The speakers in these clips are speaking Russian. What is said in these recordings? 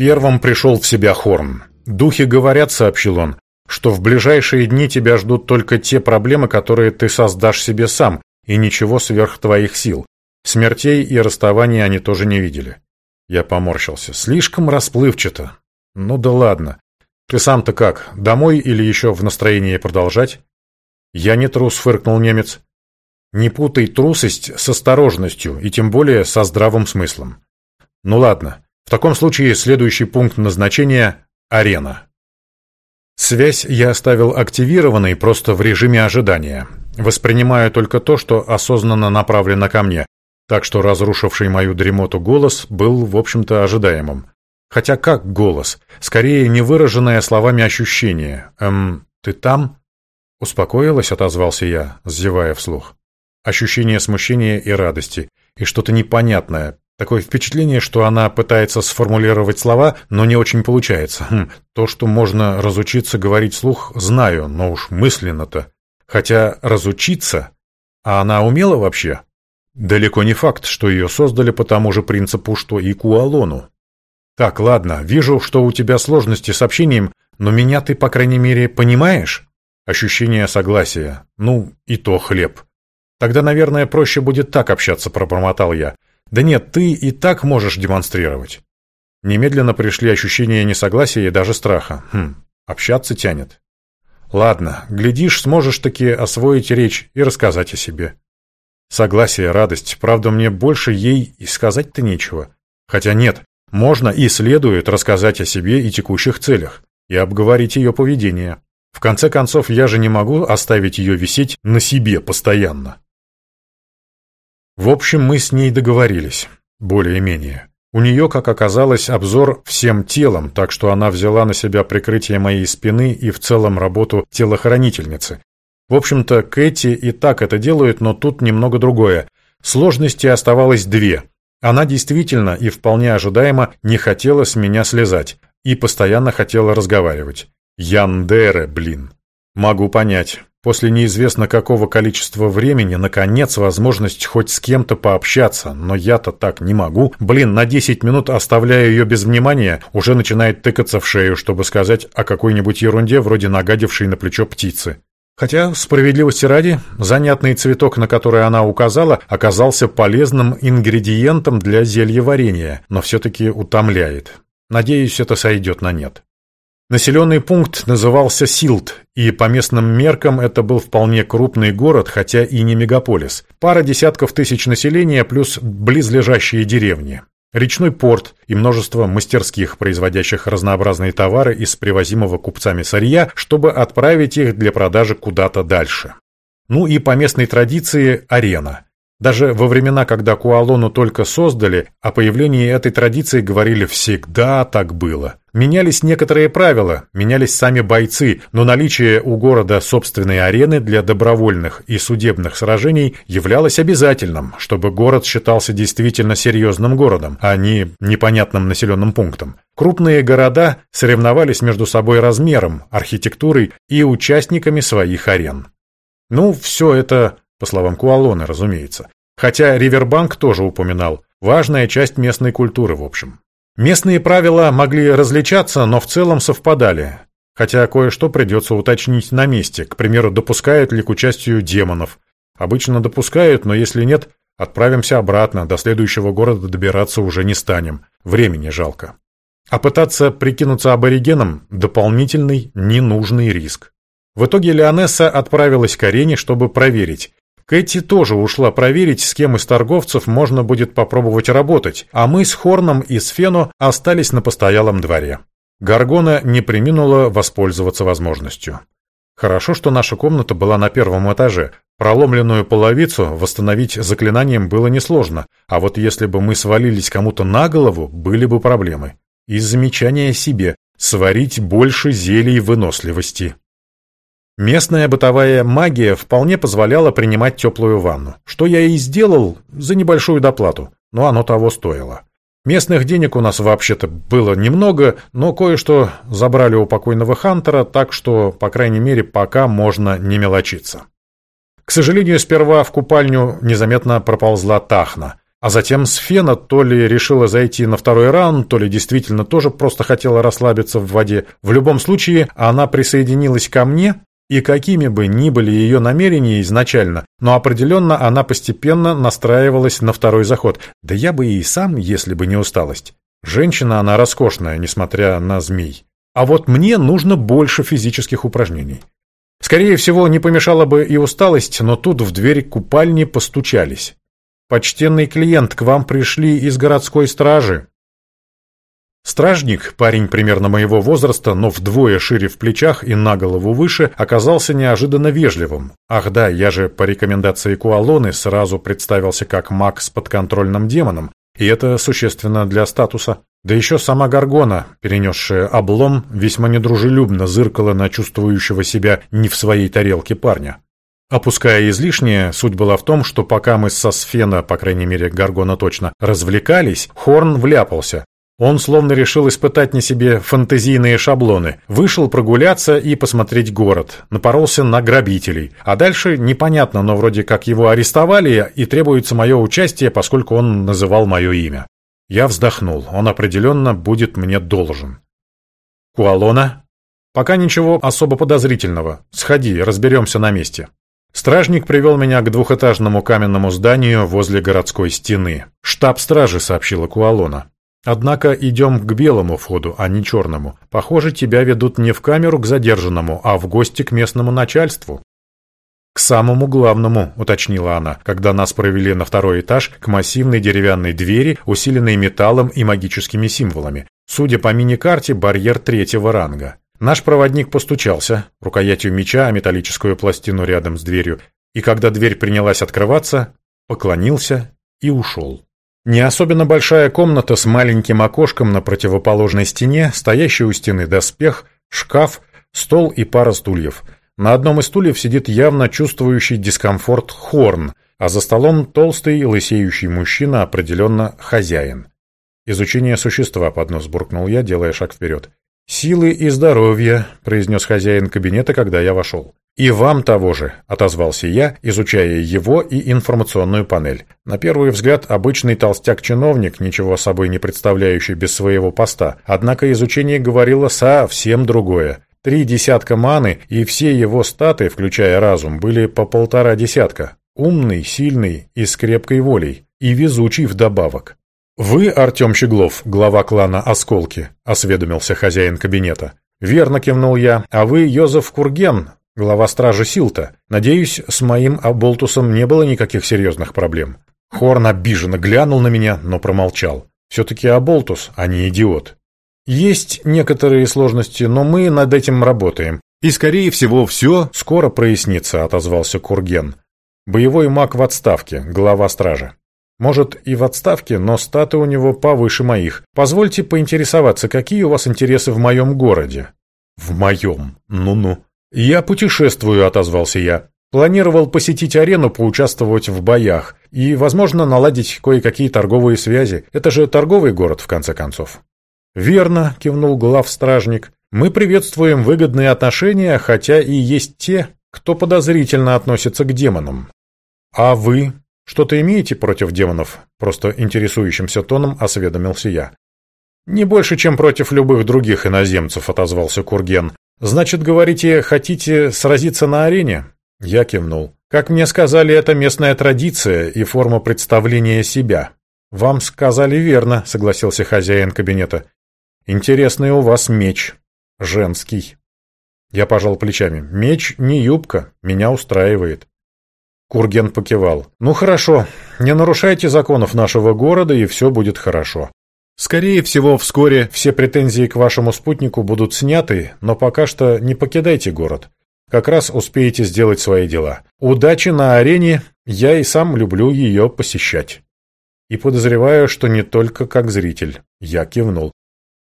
Первым пришел в себя Хорн. «Духи говорят», — сообщил он, «что в ближайшие дни тебя ждут только те проблемы, которые ты создашь себе сам, и ничего сверх твоих сил. Смертей и расставаний они тоже не видели». Я поморщился. «Слишком расплывчато». «Ну да ладно. Ты сам-то как, домой или еще в настроении продолжать?» «Я не трус», — фыркнул немец. «Не путай трусость с осторожностью, и тем более со здравым смыслом». «Ну ладно. В таком случае следующий пункт назначения – арена. Связь я оставил активированной просто в режиме ожидания. Воспринимаю только то, что осознанно направлено ко мне, так что разрушивший мою дремоту голос был, в общем-то, ожидаемым. Хотя как голос? Скорее, невыраженное словами ощущение. «Эм, ты там?» «Успокоилась?» — отозвался я, зевая вслух. Ощущение смущения и радости, и что-то непонятное, Такое впечатление, что она пытается сформулировать слова, но не очень получается. Хм, то, что можно разучиться говорить слух, знаю, но уж мысленно-то. Хотя разучиться... А она умела вообще? Далеко не факт, что ее создали по тому же принципу, что и Куалону. Так, ладно, вижу, что у тебя сложности с общением, но меня ты, по крайней мере, понимаешь? Ощущение согласия. Ну, и то хлеб. Тогда, наверное, проще будет так общаться, пробормотал я. Да нет, ты и так можешь демонстрировать. Немедленно пришли ощущения несогласия и даже страха. Хм, общаться тянет. Ладно, глядишь, сможешь таки освоить речь и рассказать о себе. Согласие, радость. Правда, мне больше ей и сказать-то нечего. Хотя нет, можно и следует рассказать о себе и текущих целях, и обговорить ее поведение. В конце концов, я же не могу оставить ее висеть на себе постоянно. В общем, мы с ней договорились. Более-менее. У нее, как оказалось, обзор всем телом, так что она взяла на себя прикрытие моей спины и в целом работу телохранительницы. В общем-то, Кэти и так это делают, но тут немного другое. Сложности оставалось две. Она действительно и вполне ожидаемо не хотела с меня слезать и постоянно хотела разговаривать. Яндере, блин. Могу понять. После неизвестно какого количества времени, наконец, возможность хоть с кем-то пообщаться, но я-то так не могу. Блин, на 10 минут оставляя ее без внимания, уже начинает тыкаться в шею, чтобы сказать о какой-нибудь ерунде, вроде нагадившей на плечо птицы. Хотя, справедливости ради, занятный цветок, на который она указала, оказался полезным ингредиентом для зелья варенья, но все-таки утомляет. Надеюсь, это сойдет на нет. Населенный пункт назывался Силт, и по местным меркам это был вполне крупный город, хотя и не мегаполис. Пара десятков тысяч населения плюс близлежащие деревни. Речной порт и множество мастерских, производящих разнообразные товары из привозимого купцами сырья, чтобы отправить их для продажи куда-то дальше. Ну и по местной традиции арена – даже во времена, когда Куалону только создали, о появлении этой традиции говорили «всегда так было». Менялись некоторые правила, менялись сами бойцы, но наличие у города собственной арены для добровольных и судебных сражений являлось обязательным, чтобы город считался действительно серьезным городом, а не непонятным населенным пунктом. Крупные города соревновались между собой размером, архитектурой и участниками своих арен. Ну, все это по словам Куалона, разумеется. Хотя Ривербанк тоже упоминал. Важная часть местной культуры, в общем. Местные правила могли различаться, но в целом совпадали. Хотя кое-что придется уточнить на месте. К примеру, допускают ли к участию демонов. Обычно допускают, но если нет, отправимся обратно. До следующего города добираться уже не станем. Времени жалко. А пытаться прикинуться аборигеном – дополнительный, ненужный риск. В итоге Леонесса отправилась к арене, чтобы проверить, Кэти тоже ушла проверить, с кем из торговцев можно будет попробовать работать, а мы с Хорном и Сфено остались на постоялом дворе. Гаргона не приминула воспользоваться возможностью. Хорошо, что наша комната была на первом этаже. Проломленную половицу восстановить заклинанием было несложно, а вот если бы мы свалились кому-то на голову, были бы проблемы. И замечание себе – сварить больше зелий выносливости. Местная бытовая магия вполне позволяла принимать теплую ванну, что я и сделал за небольшую доплату, но оно того стоило. Местных денег у нас вообще-то было немного, но кое-что забрали у покойного Хантера, так что, по крайней мере, пока можно не мелочиться. К сожалению, сперва в купальню незаметно проползла Тахна. А затем Сфена то ли решила зайти на второй раунд, то ли действительно тоже просто хотела расслабиться в воде. В любом случае, она присоединилась ко мне, и какими бы ни были ее намерения изначально, но определенно она постепенно настраивалась на второй заход. Да я бы и сам, если бы не усталость. Женщина она роскошная, несмотря на змей. А вот мне нужно больше физических упражнений. Скорее всего, не помешала бы и усталость, но тут в дверь купальни постучались. «Почтенный клиент, к вам пришли из городской стражи». Стражник, парень примерно моего возраста, но вдвое шире в плечах и на голову выше, оказался неожиданно вежливым. Ах да, я же по рекомендации Куалоны сразу представился как маг с подконтрольным демоном, и это существенно для статуса. Да еще сама Гаргона, перенесшая облом, весьма недружелюбно зыркала на чувствующего себя не в своей тарелке парня. Опуская излишнее, суть была в том, что пока мы со Сфена, по крайней мере Гаргона точно, развлекались, Хорн вляпался. Он словно решил испытать на себе фантазийные шаблоны. Вышел прогуляться и посмотреть город. Напоролся на грабителей. А дальше непонятно, но вроде как его арестовали и требуется мое участие, поскольку он называл мое имя. Я вздохнул. Он определенно будет мне должен. Куалона? Пока ничего особо подозрительного. Сходи, разберемся на месте. Стражник привел меня к двухэтажному каменному зданию возле городской стены. «Штаб стражи», — сообщила Куалона. Однако идем к белому входу, а не черному. Похоже, тебя ведут не в камеру к задержанному, а в гости к местному начальству. «К самому главному», — уточнила она, когда нас провели на второй этаж к массивной деревянной двери, усиленной металлом и магическими символами. Судя по мини-карте, барьер третьего ранга. Наш проводник постучался рукоятью меча о металлическую пластину рядом с дверью, и когда дверь принялась открываться, поклонился и ушел. Не особенно большая комната с маленьким окошком на противоположной стене, стоящий у стены доспех, шкаф, стол и пара стульев. На одном из стульев сидит явно чувствующий дискомфорт Хорн, а за столом толстый лысеющий мужчина, определенно хозяин. «Изучение существа», — поднос буркнул я, делая шаг вперед. «Силы и здоровья», — произнес хозяин кабинета, когда я вошел. «И вам того же», — отозвался я, изучая его и информационную панель. На первый взгляд, обычный толстяк-чиновник, ничего собой не представляющий без своего поста. Однако изучение говорило совсем другое. Три десятка маны, и все его статы, включая разум, были по полтора десятка. Умный, сильный и с крепкой волей. И везучий вдобавок. «Вы, Артем Щеглов, глава клана «Осколки», — осведомился хозяин кабинета. «Верно», — кивнул я. «А вы, Йозеф Курген, глава стражи Силта. Надеюсь, с моим Аболтусом не было никаких серьезных проблем». Хорн обиженно глянул на меня, но промолчал. «Все-таки Аболтус, а не идиот». «Есть некоторые сложности, но мы над этим работаем. И, скорее всего, все скоро прояснится», — отозвался Курген. «Боевой маг в отставке, глава стражи». Может, и в отставке, но статы у него повыше моих. Позвольте поинтересоваться, какие у вас интересы в моем городе?» «В моем? Ну-ну». «Я путешествую», — отозвался я. «Планировал посетить арену, поучаствовать в боях и, возможно, наладить кое-какие торговые связи. Это же торговый город, в конце концов». «Верно», — кивнул главстражник. «Мы приветствуем выгодные отношения, хотя и есть те, кто подозрительно относится к демонам». «А вы?» «Что-то имеете против демонов?» — просто интересующимся тоном осведомился я. «Не больше, чем против любых других иноземцев», — отозвался Курген. «Значит, говорите, хотите сразиться на арене?» Я кивнул. «Как мне сказали, это местная традиция и форма представления себя». «Вам сказали верно», — согласился хозяин кабинета. «Интересный у вас меч. Женский». Я пожал плечами. «Меч не юбка, меня устраивает». Курген покивал. «Ну хорошо, не нарушайте законов нашего города, и все будет хорошо. Скорее всего, вскоре все претензии к вашему спутнику будут сняты, но пока что не покидайте город. Как раз успеете сделать свои дела. Удачи на арене, я и сам люблю ее посещать». И подозреваю, что не только как зритель. Я кивнул.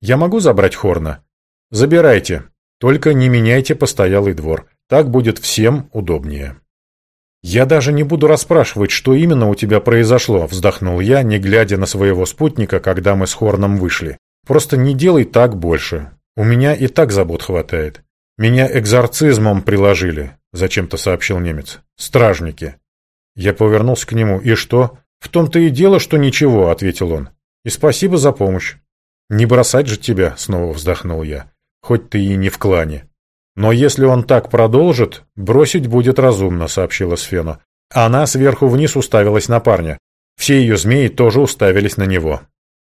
«Я могу забрать Хорна?» «Забирайте. Только не меняйте постоялый двор. Так будет всем удобнее». «Я даже не буду расспрашивать, что именно у тебя произошло», — вздохнул я, не глядя на своего спутника, когда мы с Хорном вышли. «Просто не делай так больше. У меня и так забот хватает. Меня экзорцизмом приложили», — зачем-то сообщил немец. «Стражники». Я повернулся к нему. «И что? «В том-то и дело, что ничего», — ответил он. «И спасибо за помощь». «Не бросать же тебя», — снова вздохнул я. «Хоть ты и не в клане». «Но если он так продолжит, бросить будет разумно», — сообщила Сфена. Она сверху вниз уставилась на парня. Все ее змеи тоже уставились на него.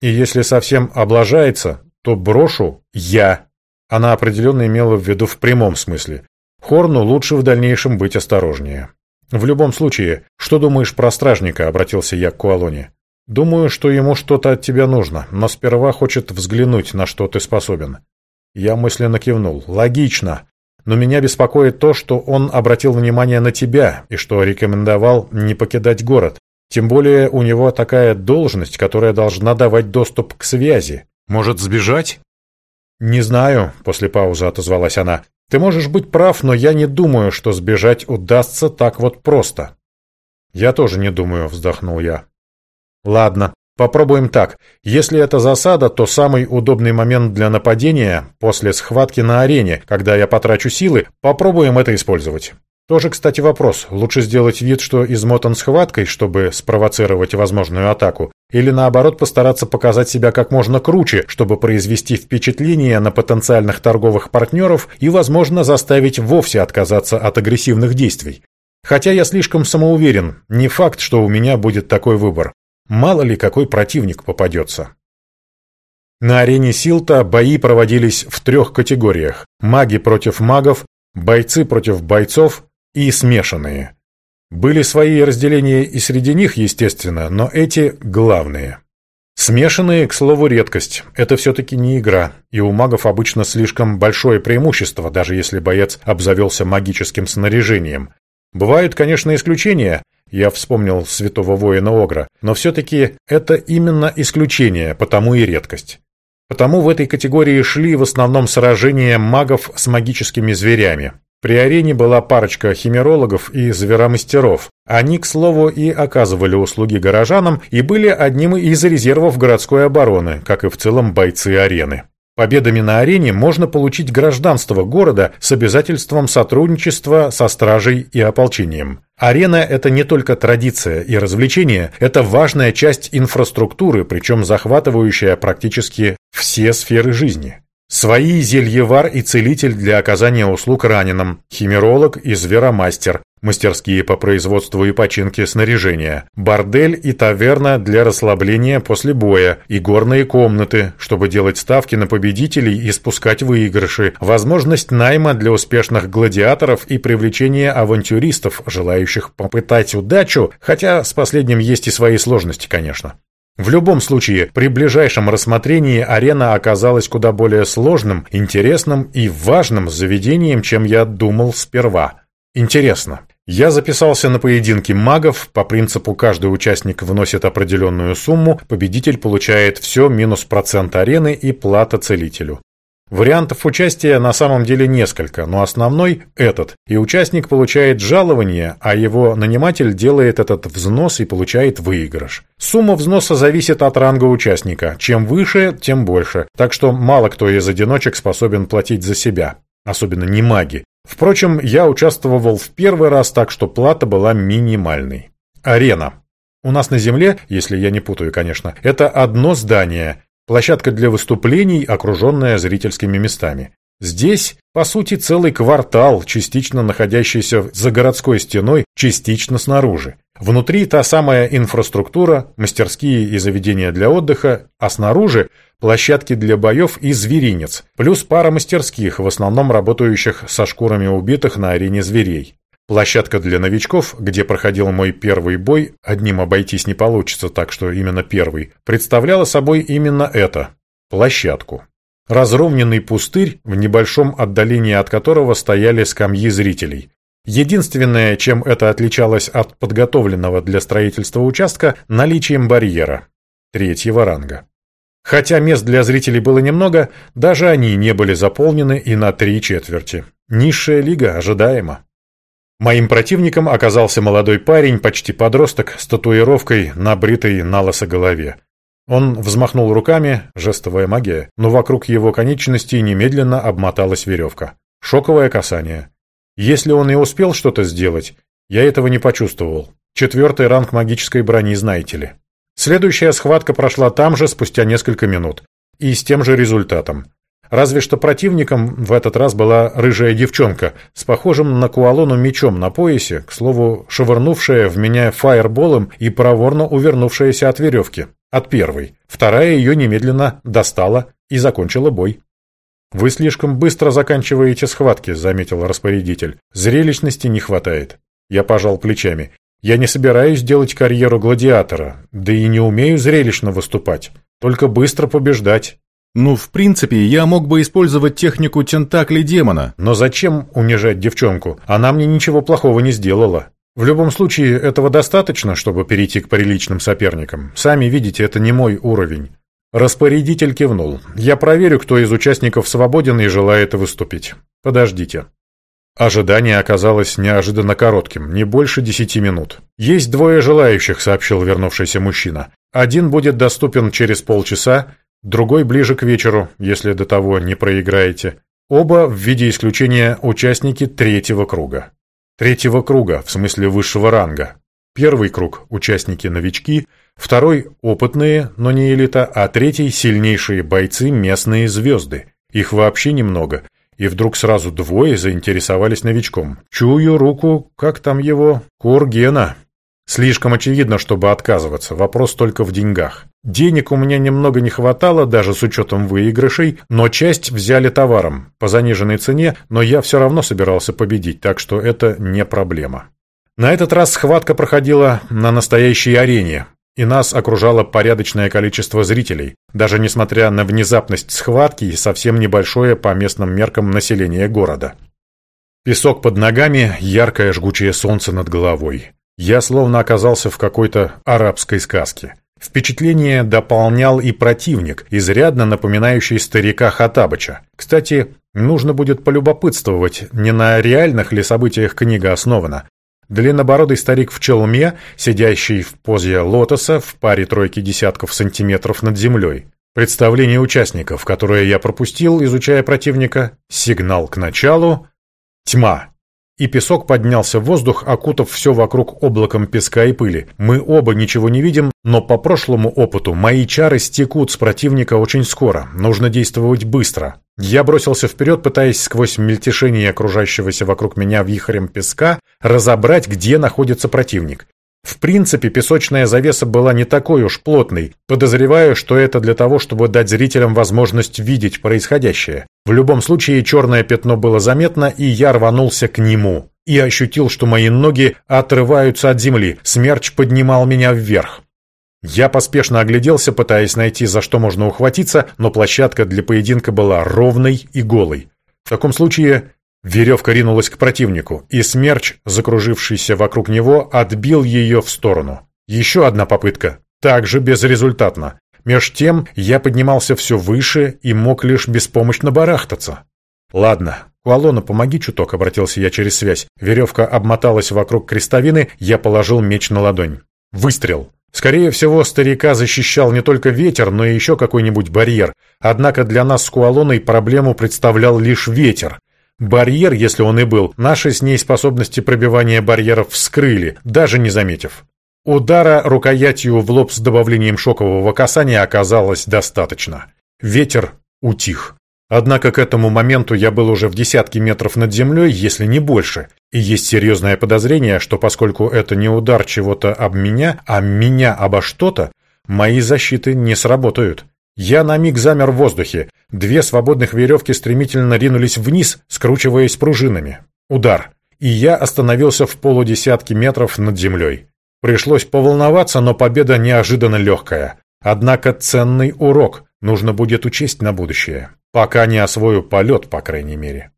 «И если совсем облажается, то брошу я». Она определенно имела в виду в прямом смысле. Хорну лучше в дальнейшем быть осторожнее. «В любом случае, что думаешь про стражника?» — обратился я к Куалоне. «Думаю, что ему что-то от тебя нужно, но сперва хочет взглянуть, на что ты способен». Я мысленно кивнул. «Логично. Но меня беспокоит то, что он обратил внимание на тебя и что рекомендовал не покидать город. Тем более у него такая должность, которая должна давать доступ к связи. Может, сбежать?» «Не знаю», — после паузы отозвалась она. Ты можешь быть прав, но я не думаю, что сбежать удастся так вот просто. Я тоже не думаю, вздохнул я. Ладно, попробуем так. Если это засада, то самый удобный момент для нападения после схватки на арене, когда я потрачу силы, попробуем это использовать. Тоже, кстати, вопрос. Лучше сделать вид, что измотан схваткой, чтобы спровоцировать возможную атаку, или наоборот постараться показать себя как можно круче, чтобы произвести впечатление на потенциальных торговых партнеров и, возможно, заставить вовсе отказаться от агрессивных действий. Хотя я слишком самоуверен, не факт, что у меня будет такой выбор. Мало ли какой противник попадется. На арене Силта бои проводились в трех категориях. Маги против магов, бойцы против бойцов и смешанные. Были свои разделения и среди них, естественно, но эти главные. Смешанные, к слову, редкость. Это все-таки не игра, и у магов обычно слишком большое преимущество, даже если боец обзавелся магическим снаряжением. Бывают, конечно, исключения, я вспомнил святого воина Огра, но все-таки это именно исключение, потому и редкость. Потому в этой категории шли в основном сражения магов с магическими зверями. При арене была парочка химерологов и зверомастеров. Они, к слову, и оказывали услуги горожанам и были одним из резервов городской обороны, как и в целом бойцы арены. Победами на арене можно получить гражданство города с обязательством сотрудничества со стражей и ополчением. Арена – это не только традиция и развлечение, это важная часть инфраструктуры, причем захватывающая практически все сферы жизни. Свои зельевар и целитель для оказания услуг раненым, химеролог и зверомастер, мастерские по производству и починке снаряжения, бордель и таверна для расслабления после боя, и горные комнаты, чтобы делать ставки на победителей и спускать выигрыши, возможность найма для успешных гладиаторов и привлечения авантюристов, желающих попытать удачу, хотя с последним есть и свои сложности, конечно. В любом случае, при ближайшем рассмотрении арена оказалась куда более сложным, интересным и важным заведением, чем я думал сперва. Интересно. Я записался на поединки магов, по принципу каждый участник вносит определенную сумму, победитель получает все минус процент арены и плата целителю. Вариантов участия на самом деле несколько, но основной – этот. И участник получает жалование, а его наниматель делает этот взнос и получает выигрыш. Сумма взноса зависит от ранга участника. Чем выше, тем больше. Так что мало кто из одиночек способен платить за себя. Особенно не маги. Впрочем, я участвовал в первый раз, так что плата была минимальной. Арена. У нас на Земле, если я не путаю, конечно, это одно здание, Площадка для выступлений, окруженная зрительскими местами. Здесь, по сути, целый квартал, частично находящийся за городской стеной, частично снаружи. Внутри та самая инфраструктура, мастерские и заведения для отдыха, а снаружи площадки для боев и зверинец, плюс пара мастерских, в основном работающих со шкурами убитых на арене зверей. Площадка для новичков, где проходил мой первый бой, одним обойтись не получится, так что именно первый, представляла собой именно это – площадку. Разровненный пустырь, в небольшом отдалении от которого стояли скамьи зрителей. Единственное, чем это отличалось от подготовленного для строительства участка – наличием барьера третьего ранга. Хотя мест для зрителей было немного, даже они не были заполнены и на три четверти. Низшая лига ожидаема. Моим противником оказался молодой парень, почти подросток, с татуировкой на бритой налысо голове. Он взмахнул руками, жестовая магия, но вокруг его конечностей немедленно обмоталась веревка. Шоковое касание. Если он и успел что-то сделать, я этого не почувствовал. Четвертый ранг магической брони, знаете ли. Следующая схватка прошла там же спустя несколько минут. И с тем же результатом. Разве что противником в этот раз была рыжая девчонка с похожим на куалону мечом на поясе, к слову, швырнувшая в меня фаерболом и проворно увернувшаяся от веревки. От первой. Вторая ее немедленно достала и закончила бой. «Вы слишком быстро заканчиваете схватки», — заметил распорядитель. «Зрелищности не хватает». Я пожал плечами. «Я не собираюсь делать карьеру гладиатора, да и не умею зрелищно выступать. Только быстро побеждать. Ну, в принципе, я мог бы использовать технику тентакли демона. Но зачем унижать девчонку? Она мне ничего плохого не сделала. В любом случае, этого достаточно, чтобы перейти к приличным соперникам. Сами видите, это не мой уровень. Распорядитель кивнул. Я проверю, кто из участников свободен и желает выступить. Подождите. Ожидание оказалось неожиданно коротким, не больше десяти минут. «Есть двое желающих», — сообщил вернувшийся мужчина. «Один будет доступен через полчаса, другой ближе к вечеру, если до того не проиграете. Оба, в виде исключения, участники третьего круга. Третьего круга, в смысле высшего ранга. Первый круг – участники-новички, второй – опытные, но не элита, а третий – сильнейшие бойцы, местные звезды. Их вообще немного. И вдруг сразу двое заинтересовались новичком. Чую руку, как там его, Кургена. Слишком очевидно, чтобы отказываться, вопрос только в деньгах. Денег у меня немного не хватало, даже с учетом выигрышей, но часть взяли товаром, по заниженной цене, но я все равно собирался победить, так что это не проблема. На этот раз схватка проходила на настоящей арене, и нас окружало порядочное количество зрителей, даже несмотря на внезапность схватки и совсем небольшое по местным меркам население города. Песок под ногами, яркое жгучее солнце над головой. Я словно оказался в какой-то арабской сказке. Впечатление дополнял и противник, изрядно напоминающий старика Хатабыча. Кстати, нужно будет полюбопытствовать, не на реальных ли событиях книга основана. Длиннобородый старик в челме, сидящий в позе лотоса в паре тройки десятков сантиметров над землей. Представление участников, которое я пропустил, изучая противника. Сигнал к началу. Тьма и песок поднялся в воздух, окутав все вокруг облаком песка и пыли. Мы оба ничего не видим, но по прошлому опыту мои чары стекут с противника очень скоро. Нужно действовать быстро. Я бросился вперед, пытаясь сквозь мельтешение окружающегося вокруг меня вихрем песка разобрать, где находится противник. В принципе, песочная завеса была не такой уж плотной. Подозреваю, что это для того, чтобы дать зрителям возможность видеть происходящее. В любом случае, черное пятно было заметно, и я рванулся к нему. И ощутил, что мои ноги отрываются от земли. Смерч поднимал меня вверх. Я поспешно огляделся, пытаясь найти, за что можно ухватиться, но площадка для поединка была ровной и голой. В таком случае Веревка ринулась к противнику, и смерч, закружившийся вокруг него, отбил ее в сторону. Еще одна попытка, также безрезультатно. Меж тем я поднимался все выше и мог лишь беспомощно барахтаться. «Ладно, Куалона, помоги чуток», — обратился я через связь. Веревка обмоталась вокруг крестовины, я положил меч на ладонь. Выстрел. Скорее всего, старика защищал не только ветер, но и еще какой-нибудь барьер. Однако для нас с Куалоной проблему представлял лишь ветер. Барьер, если он и был, наши с ней способности пробивания барьеров вскрыли, даже не заметив. Удара рукоятью в лоб с добавлением шокового касания оказалось достаточно. Ветер утих. Однако к этому моменту я был уже в десятке метров над землей, если не больше. И есть серьезное подозрение, что поскольку это не удар чего-то об меня, а меня обо что-то, мои защиты не сработают. Я на миг замер в воздухе. Две свободных веревки стремительно ринулись вниз, скручиваясь пружинами. Удар. И я остановился в полудесятке метров над землей. Пришлось поволноваться, но победа неожиданно легкая. Однако ценный урок нужно будет учесть на будущее. Пока не освою полет, по крайней мере.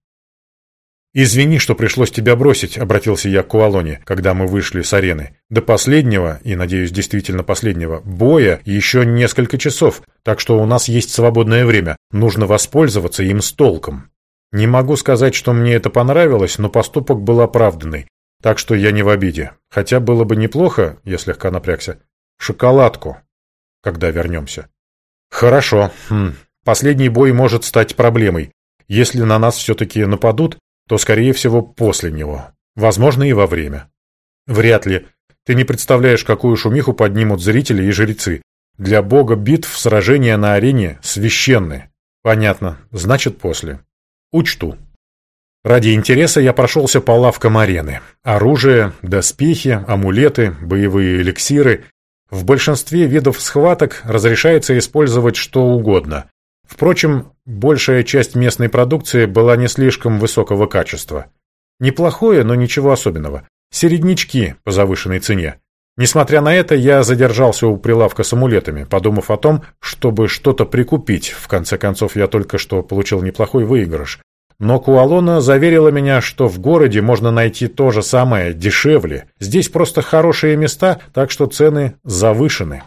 «Извини, что пришлось тебя бросить», — обратился я к Куалоне, когда мы вышли с арены. «До последнего, и, надеюсь, действительно последнего, боя еще несколько часов, так что у нас есть свободное время. Нужно воспользоваться им с толком». Не могу сказать, что мне это понравилось, но поступок был оправданный, так что я не в обиде. Хотя было бы неплохо, я слегка напрягся, шоколадку, когда вернемся. Хорошо. Хм. Последний бой может стать проблемой. Если на нас все-таки нападут, то, скорее всего, после него. Возможно, и во время. Вряд ли. Ты не представляешь, какую шумиху поднимут зрители и жрецы. Для бога битв сражения на арене священны. Понятно. Значит, после. Учту. Ради интереса я прошелся по лавкам арены. Оружие, доспехи, амулеты, боевые эликсиры. В большинстве видов схваток разрешается использовать что угодно. Впрочем, большая часть местной продукции была не слишком высокого качества. Неплохое, но ничего особенного. Середнячки по завышенной цене. Несмотря на это, я задержался у прилавка с амулетами, подумав о том, чтобы что-то прикупить. В конце концов, я только что получил неплохой выигрыш. Но Куалона заверила меня, что в городе можно найти то же самое дешевле. Здесь просто хорошие места, так что цены завышены.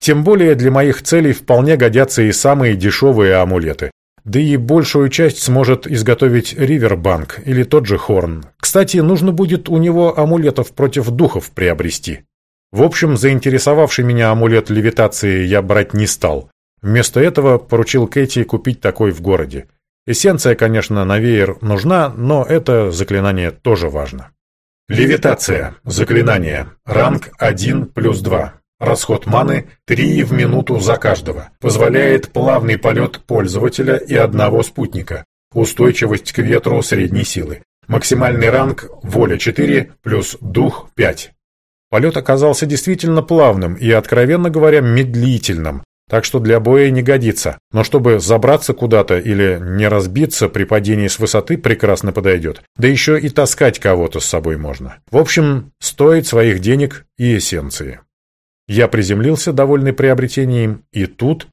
Тем более для моих целей вполне годятся и самые дешевые амулеты. Да и большую часть сможет изготовить Ривербанк или тот же Хорн. Кстати, нужно будет у него амулетов против духов приобрести. В общем, заинтересовавший меня амулет левитации я брать не стал. Вместо этого поручил Кэти купить такой в городе. Эссенция, конечно, на веер нужна, но это заклинание тоже важно. Левитация. Заклинание. Ранг 1 плюс 2. Расход маны 3 в минуту за каждого. Позволяет плавный полет пользователя и одного спутника. Устойчивость к ветру средней силы. Максимальный ранг воля 4 плюс дух 5. Полет оказался действительно плавным и, откровенно говоря, медлительным так что для боя не годится. Но чтобы забраться куда-то или не разбиться при падении с высоты, прекрасно подойдет. Да еще и таскать кого-то с собой можно. В общем, стоит своих денег и эссенции. Я приземлился, довольный приобретением, и тут...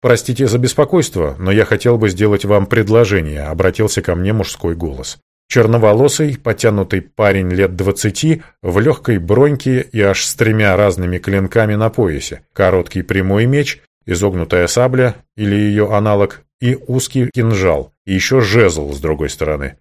«Простите за беспокойство, но я хотел бы сделать вам предложение», — обратился ко мне мужской голос. Черноволосый, потянутый парень лет двадцати, в легкой броньке и аж с тремя разными клинками на поясе, короткий прямой меч, изогнутая сабля или ее аналог и узкий кинжал, и еще жезл с другой стороны.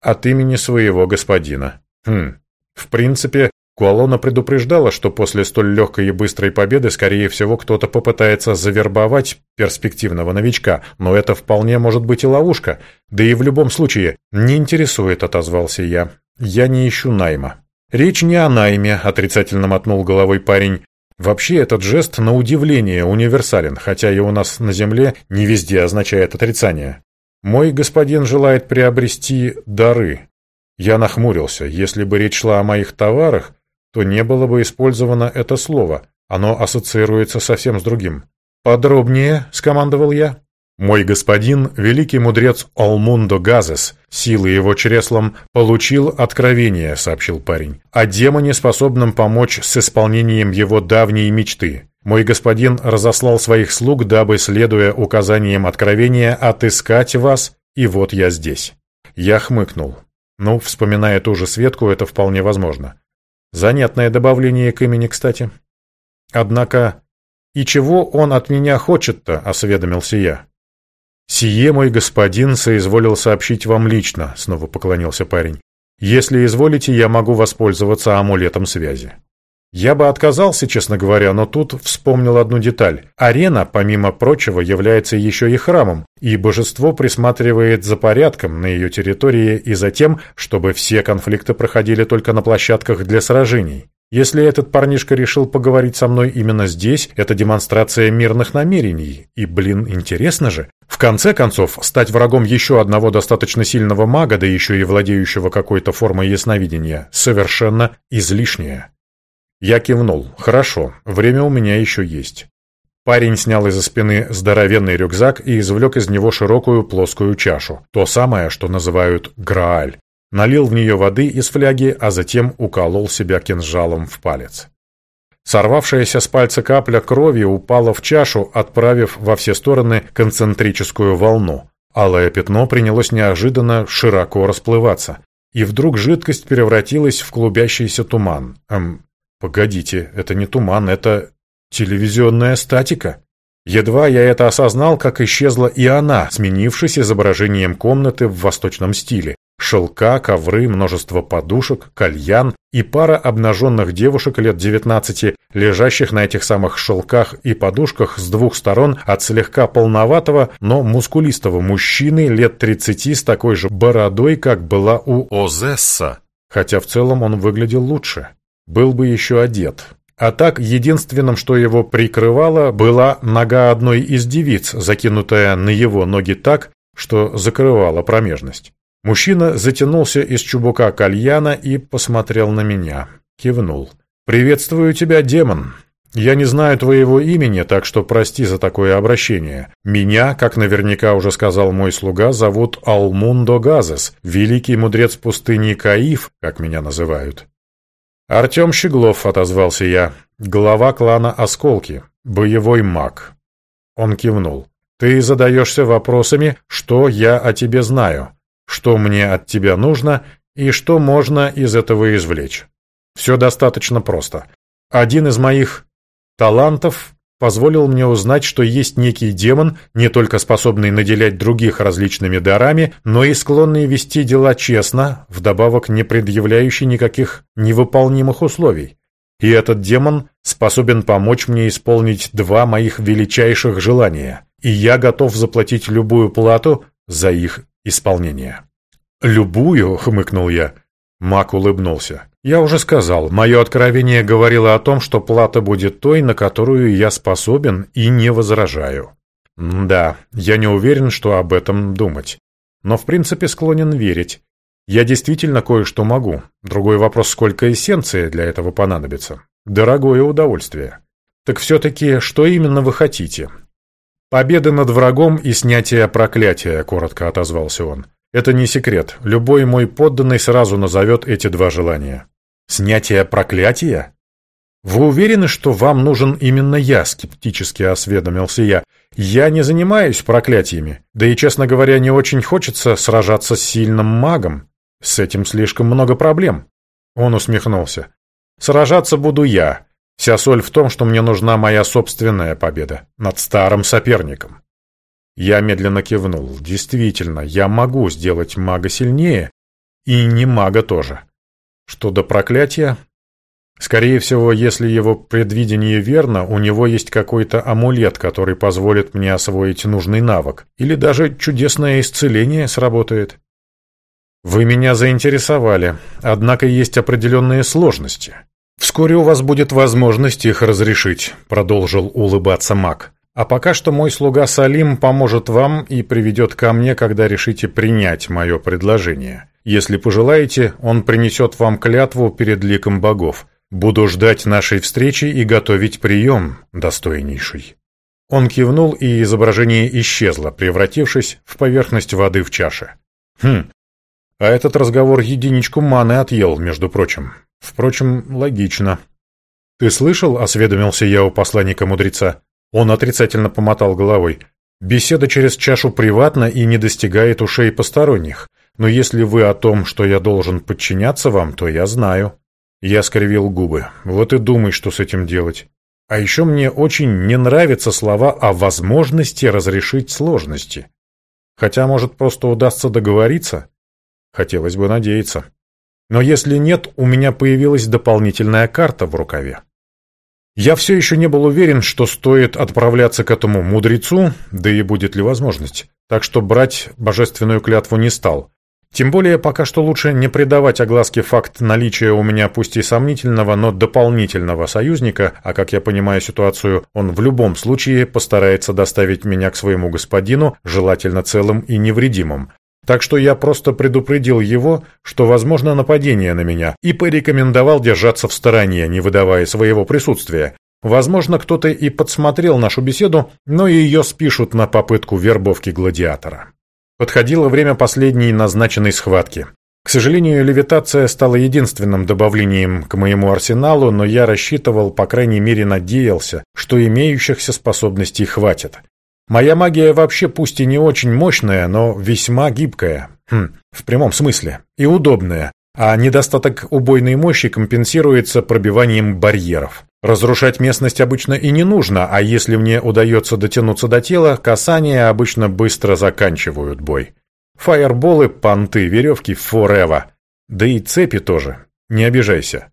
От имени своего господина. Хм, в принципе, Куалона предупреждала, что после столь легкой и быстрой победы, скорее всего, кто-то попытается завербовать перспективного новичка, но это вполне может быть и ловушка. Да и в любом случае, не интересует, отозвался я. Я не ищу найма. Речь не о найме, отрицательно мотнул головой парень. Вообще этот жест на удивление универсален, хотя и у нас на земле не везде означает отрицание. Мой господин желает приобрести дары. Я нахмурился. Если бы речь шла о моих товарах, то не было бы использовано это слово. Оно ассоциируется совсем с другим. «Подробнее», — скомандовал я. «Мой господин, великий мудрец Олмундо Газес, силы его чреслом, получил откровение», — сообщил парень, «о демоне, способном помочь с исполнением его давней мечты. Мой господин разослал своих слуг, дабы, следуя указаниям откровения, отыскать вас, и вот я здесь». Я хмыкнул. Ну, вспоминая ту же Светку, это вполне возможно. Занятное добавление к имени, кстати. Однако, и чего он от меня хочет-то, осведомился я. «Сие мой господин соизволил сообщить вам лично», — снова поклонился парень. «Если изволите, я могу воспользоваться амулетом связи». Я бы отказался, честно говоря, но тут вспомнил одну деталь. Арена, помимо прочего, является еще и храмом, и божество присматривает за порядком на ее территории и за тем, чтобы все конфликты проходили только на площадках для сражений. Если этот парнишка решил поговорить со мной именно здесь, это демонстрация мирных намерений. И, блин, интересно же. В конце концов, стать врагом еще одного достаточно сильного мага, да еще и владеющего какой-то формой ясновидения, совершенно излишнее. Я кивнул. «Хорошо, время у меня еще есть». Парень снял из-за спины здоровенный рюкзак и извлек из него широкую плоскую чашу, то самое, что называют «грааль». Налил в нее воды из фляги, а затем уколол себя кинжалом в палец. Сорвавшаяся с пальца капля крови упала в чашу, отправив во все стороны концентрическую волну. Алое пятно принялось неожиданно широко расплываться. И вдруг жидкость превратилась в клубящийся туман. Эм, Погодите, это не туман, это телевизионная статика. Едва я это осознал, как исчезла и она, сменившись изображением комнаты в восточном стиле. Шелка, ковры, множество подушек, кальян и пара обнаженных девушек лет 19, лежащих на этих самых шелках и подушках с двух сторон от слегка полноватого, но мускулистого мужчины лет 30 с такой же бородой, как была у Озесса, хотя в целом он выглядел лучше. Был бы еще одет. А так, единственным, что его прикрывало, была нога одной из девиц, закинутая на его ноги так, что закрывала промежность. Мужчина затянулся из чубука кальяна и посмотрел на меня. Кивнул. «Приветствую тебя, демон. Я не знаю твоего имени, так что прости за такое обращение. Меня, как наверняка уже сказал мой слуга, зовут Алмундо Газес, великий мудрец пустыни Каиф, как меня называют. «Артем Щеглов», — отозвался я, — «глава клана Осколки, боевой маг». Он кивнул. «Ты задаешься вопросами, что я о тебе знаю, что мне от тебя нужно и что можно из этого извлечь. Все достаточно просто. Один из моих талантов позволил мне узнать, что есть некий демон, не только способный наделять других различными дарами, но и склонный вести дела честно, вдобавок не предъявляющий никаких невыполнимых условий. И этот демон способен помочь мне исполнить два моих величайших желания, и я готов заплатить любую плату за их исполнение. «Любую?» — хмыкнул я. Мак улыбнулся. «Я уже сказал, мое откровение говорило о том, что плата будет той, на которую я способен и не возражаю. Да, я не уверен, что об этом думать. Но в принципе склонен верить. Я действительно кое-что могу. Другой вопрос, сколько эссенции для этого понадобится. Дорогое удовольствие. Так все-таки, что именно вы хотите?» «Победа над врагом и снятие проклятия», — коротко отозвался он. Это не секрет. Любой мой подданный сразу назовет эти два желания. Снятие проклятия? Вы уверены, что вам нужен именно я? Скептически осведомился я. Я не занимаюсь проклятиями. Да и, честно говоря, не очень хочется сражаться с сильным магом. С этим слишком много проблем. Он усмехнулся. Сражаться буду я. Вся соль в том, что мне нужна моя собственная победа над старым соперником. Я медленно кивнул. Действительно, я могу сделать мага сильнее, и не мага тоже. Что до проклятия? Скорее всего, если его предвидение верно, у него есть какой-то амулет, который позволит мне освоить нужный навык. Или даже чудесное исцеление сработает. Вы меня заинтересовали, однако есть определенные сложности. Вскоре у вас будет возможность их разрешить, продолжил улыбаться маг. А пока что мой слуга Салим поможет вам и приведет ко мне, когда решите принять мое предложение. Если пожелаете, он принесет вам клятву перед ликом богов. Буду ждать нашей встречи и готовить прием, достойнейший». Он кивнул, и изображение исчезло, превратившись в поверхность воды в чаше. «Хм, а этот разговор единичку маны отъел, между прочим. Впрочем, логично». «Ты слышал?» — осведомился я у посланника-мудреца. Он отрицательно помотал головой. «Беседа через чашу приватна и не достигает ушей посторонних. Но если вы о том, что я должен подчиняться вам, то я знаю». Я скривил губы. «Вот и думай, что с этим делать. А еще мне очень не нравятся слова о возможности разрешить сложности. Хотя, может, просто удастся договориться? Хотелось бы надеяться. Но если нет, у меня появилась дополнительная карта в рукаве. Я все еще не был уверен, что стоит отправляться к этому мудрецу, да и будет ли возможность. Так что брать божественную клятву не стал. Тем более, пока что лучше не придавать огласке факт наличия у меня пусть и сомнительного, но дополнительного союзника, а как я понимаю ситуацию, он в любом случае постарается доставить меня к своему господину, желательно целым и невредимым. Так что я просто предупредил его, что возможно нападение на меня, и порекомендовал держаться в стороне, не выдавая своего присутствия. Возможно, кто-то и подсмотрел нашу беседу, но ее спишут на попытку вербовки гладиатора. Подходило время последней назначенной схватки. К сожалению, левитация стала единственным добавлением к моему арсеналу, но я рассчитывал, по крайней мере надеялся, что имеющихся способностей хватит. Моя магия вообще пусть и не очень мощная, но весьма гибкая. Хм, в прямом смысле. И удобная. А недостаток убойной мощи компенсируется пробиванием барьеров. Разрушать местность обычно и не нужно, а если мне удается дотянуться до тела, касания обычно быстро заканчивают бой. Фаерболы, понты, веревки forever. Да и цепи тоже. Не обижайся.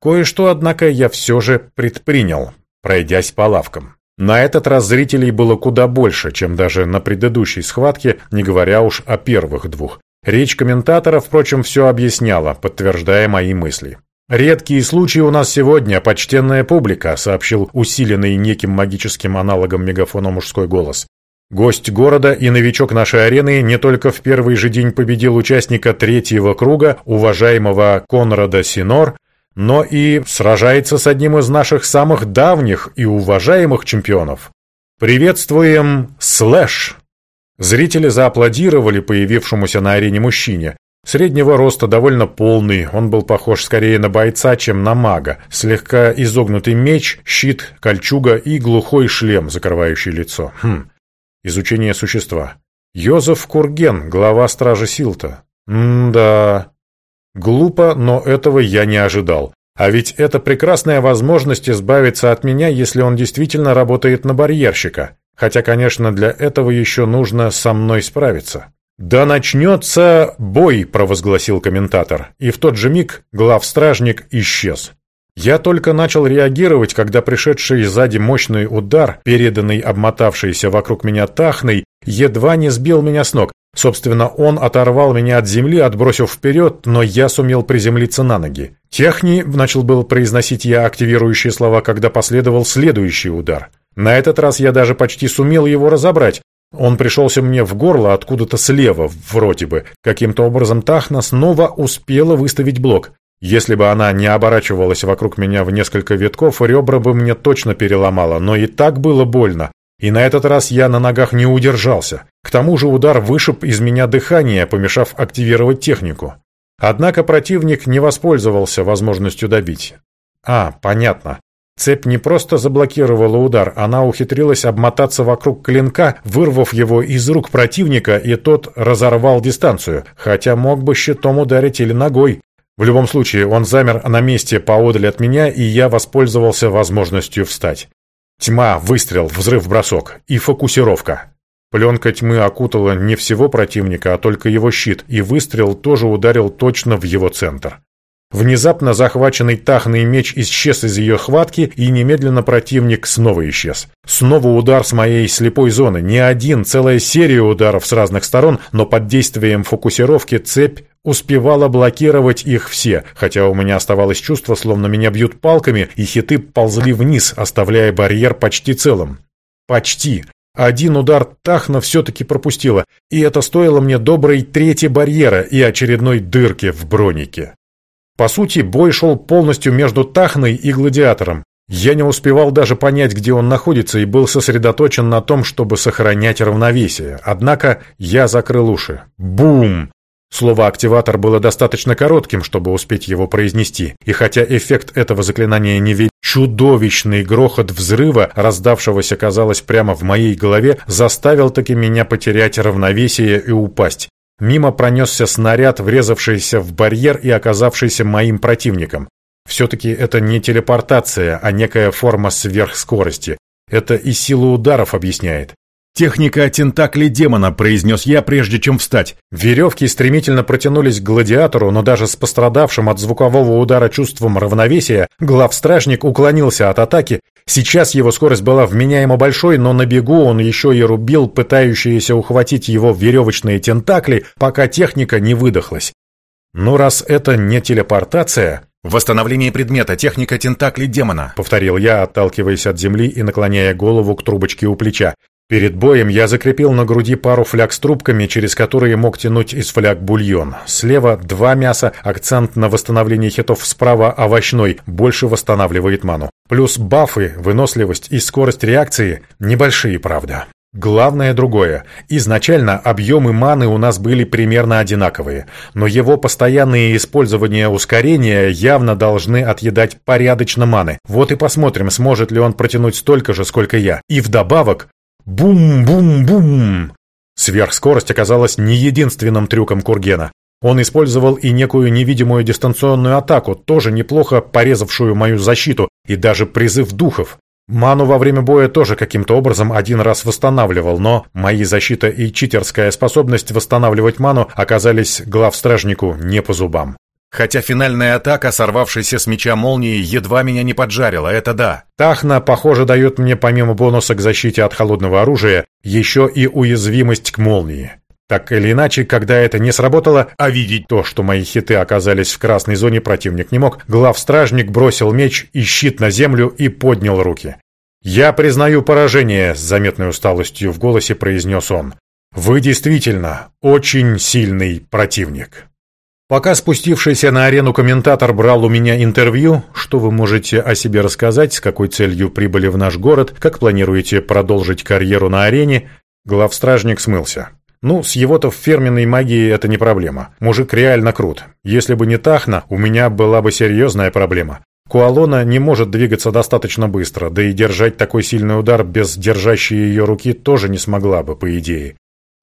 Кое-что, однако, я все же предпринял, пройдясь по лавкам. На этот раз зрителей было куда больше, чем даже на предыдущей схватке, не говоря уж о первых двух. Речь комментатора, впрочем, все объясняла, подтверждая мои мысли. «Редкие случаи у нас сегодня, почтенная публика», сообщил усиленный неким магическим аналогом мегафона мужской голос. Гость города и новичок нашей арены не только в первый же день победил участника третьего круга, уважаемого Конрада Синор, но и сражается с одним из наших самых давних и уважаемых чемпионов. Приветствуем Слэш! Зрители зааплодировали появившемуся на арене мужчине. Среднего роста, довольно полный, он был похож скорее на бойца, чем на мага. Слегка изогнутый меч, щит, кольчуга и глухой шлем, закрывающий лицо. Хм. Изучение существа. Йозеф Курген, глава стражи Силта. М-да. Глупо, но этого я не ожидал. А ведь это прекрасная возможность избавиться от меня, если он действительно работает на барьерщика. Хотя, конечно, для этого еще нужно со мной справиться. «Да начнется бой», — провозгласил комментатор, и в тот же миг главстражник исчез. Я только начал реагировать, когда пришедший сзади мощный удар, переданный обмотавшийся вокруг меня тахной, едва не сбил меня с ног. Собственно, он оторвал меня от земли, отбросив вперед, но я сумел приземлиться на ноги. «Техни», — начал был произносить я активирующие слова, когда последовал следующий удар. На этот раз я даже почти сумел его разобрать. Он пришелся мне в горло откуда-то слева, вроде бы. Каким-то образом Тахна снова успела выставить блок. Если бы она не оборачивалась вокруг меня в несколько витков, ребра бы мне точно переломала, но и так было больно. И на этот раз я на ногах не удержался. К тому же удар вышиб из меня дыхание, помешав активировать технику. Однако противник не воспользовался возможностью добить. А, понятно. Цепь не просто заблокировала удар, она ухитрилась обмотаться вокруг клинка, вырвав его из рук противника, и тот разорвал дистанцию, хотя мог бы щитом ударить или ногой. В любом случае, он замер на месте поодаль от меня, и я воспользовался возможностью встать. Тьма, выстрел, взрыв-бросок и фокусировка. Пленка тьмы окутала не всего противника, а только его щит, и выстрел тоже ударил точно в его центр. Внезапно захваченный тахный меч исчез из ее хватки, и немедленно противник снова исчез. Снова удар с моей слепой зоны. Не один, целая серия ударов с разных сторон, но под действием фокусировки цепь успевала блокировать их все, хотя у меня оставалось чувство, словно меня бьют палками, и хиты ползли вниз, оставляя барьер почти целым. Почти. Один удар Тахна все-таки пропустила, и это стоило мне доброй трети барьера и очередной дырки в бронике. По сути, бой шел полностью между Тахной и Гладиатором. Я не успевал даже понять, где он находится, и был сосредоточен на том, чтобы сохранять равновесие. Однако я закрыл уши. Бум! Слово «активатор» было достаточно коротким, чтобы успеть его произнести, и хотя эффект этого заклинания не ведь чудовищный грохот взрыва, раздавшегося, казалось, прямо в моей голове, заставил таки меня потерять равновесие и упасть. Мимо пронесся снаряд, врезавшийся в барьер и оказавшийся моим противником. Все-таки это не телепортация, а некая форма сверхскорости. Это и силу ударов объясняет. «Техника тентакли демона», — произнес я, прежде чем встать. Веревки стремительно протянулись к гладиатору, но даже с пострадавшим от звукового удара чувством равновесия, главстражник уклонился от атаки. Сейчас его скорость была вменяемо большой, но на бегу он еще и рубил пытающиеся ухватить его веревочные тентакли, пока техника не выдохлась. Ну, раз это не телепортация... «Восстановление предмета, техника тентакли демона», — повторил я, отталкиваясь от земли и наклоняя голову к трубочке у плеча. Перед боем я закрепил на груди пару фляг с трубками, через которые мог тянуть из фляг бульон. Слева два мяса, акцент на восстановлении хитов справа овощной, больше восстанавливает ману. Плюс бафы, выносливость и скорость реакции небольшие, правда. Главное другое. Изначально объемы маны у нас были примерно одинаковые, но его постоянные использование ускорения явно должны отъедать порядочно маны. Вот и посмотрим, сможет ли он протянуть столько же, сколько я. И вдобавок, Бум-бум-бум! Сверхскорость оказалась не единственным трюком Кургена. Он использовал и некую невидимую дистанционную атаку, тоже неплохо порезавшую мою защиту, и даже призыв духов. Ману во время боя тоже каким-то образом один раз восстанавливал, но мои защита и читерская способность восстанавливать ману оказались главстражнику не по зубам. Хотя финальная атака, сорвавшаяся с меча молнии, едва меня не поджарила, это да. Тахна, похоже, дает мне помимо бонуса к защите от холодного оружия, еще и уязвимость к молнии. Так или иначе, когда это не сработало, а видеть то, что мои хиты оказались в красной зоне, противник не мог, главстражник бросил меч и щит на землю и поднял руки. «Я признаю поражение», — с заметной усталостью в голосе произнес он. «Вы действительно очень сильный противник». Пока спустившийся на арену комментатор брал у меня интервью, что вы можете о себе рассказать, с какой целью прибыли в наш город, как планируете продолжить карьеру на арене, главстражник смылся. Ну, с его-то фирменной магией это не проблема. Мужик реально крут. Если бы не Тахна, у меня была бы серьезная проблема. Куалона не может двигаться достаточно быстро, да и держать такой сильный удар без держащей ее руки тоже не смогла бы, по идее.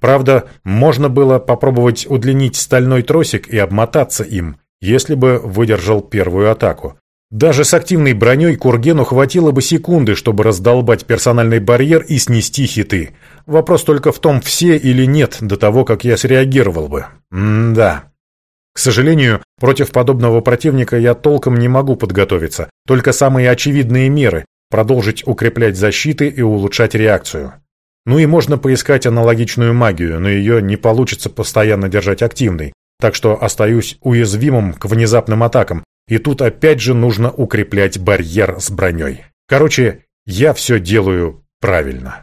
Правда, можно было попробовать удлинить стальной тросик и обмотаться им, если бы выдержал первую атаку. Даже с активной броней Кургену хватило бы секунды, чтобы раздолбать персональный барьер и снести хиты. Вопрос только в том, все или нет, до того, как я среагировал бы. М-да. К сожалению, против подобного противника я толком не могу подготовиться, только самые очевидные меры – продолжить укреплять защиты и улучшать реакцию. Ну и можно поискать аналогичную магию, но ее не получится постоянно держать активной, так что остаюсь уязвимым к внезапным атакам, и тут опять же нужно укреплять барьер с броней. Короче, я все делаю правильно.